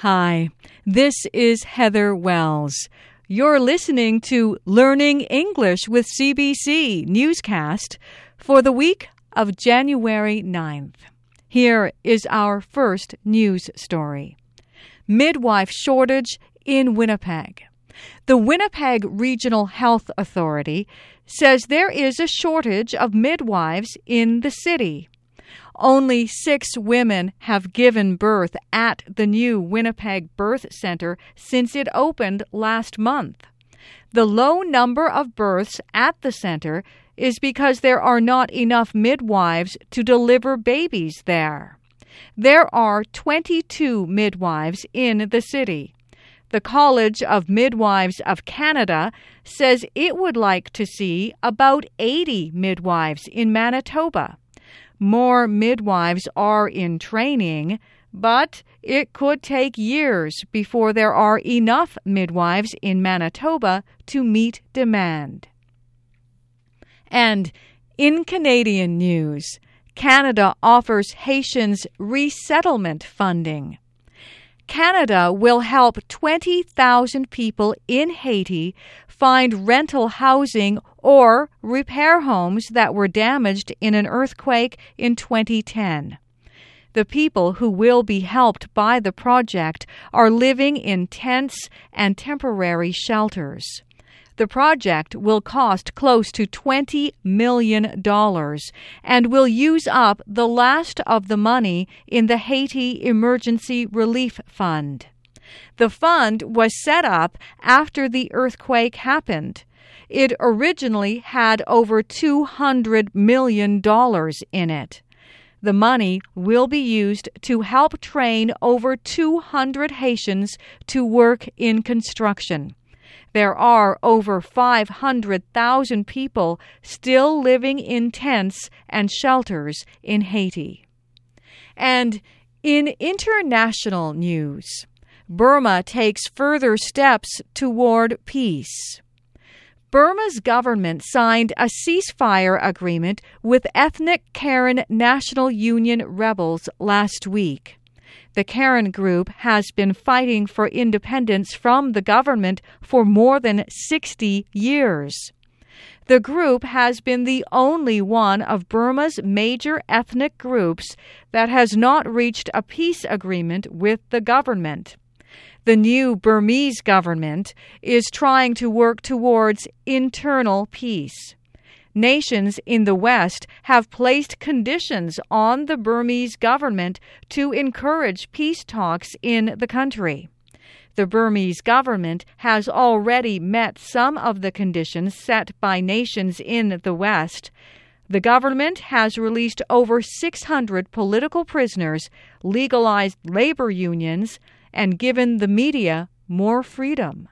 Hi, this is Heather Wells. You're listening to Learning English with CBC newscast for the week of January 9th. Here is our first news story Midwife shortage in Winnipeg. The Winnipeg Regional Health Authority says there is a shortage of midwives in the city. Only six women have given birth at the new Winnipeg Birth Center since it opened last month. The low number of births at the center is because there are not enough midwives to deliver babies there. There are 22 midwives in the city. The College of Midwives of Canada says it would like to see about 80 midwives in Manitoba more midwives are in training, but it could take years before there are enough midwives in Manitoba to meet demand. And in Canadian news, Canada offers Haitians resettlement funding. Canada will help 20,000 people in Haiti find rental housing or repair homes that were damaged in an earthquake in 2010. The people who will be helped by the project are living in tents and temporary shelters. The project will cost close to $20 million and will use up the last of the money in the Haiti Emergency Relief Fund. The fund was set up after the earthquake happened. It originally had over $200 million in it. The money will be used to help train over 200 Haitians to work in construction. There are over 500,000 people still living in tents and shelters in Haiti. And in international news, Burma takes further steps toward peace. Burma's government signed a ceasefire agreement with ethnic Karen National Union rebels last week. The Karen group has been fighting for independence from the government for more than 60 years. The group has been the only one of Burma's major ethnic groups that has not reached a peace agreement with the government the new Burmese government is trying to work towards internal peace. Nations in the West have placed conditions on the Burmese government to encourage peace talks in the country. The Burmese government has already met some of the conditions set by nations in the West. The government has released over 600 political prisoners, legalized labor unions, and given the media more freedom.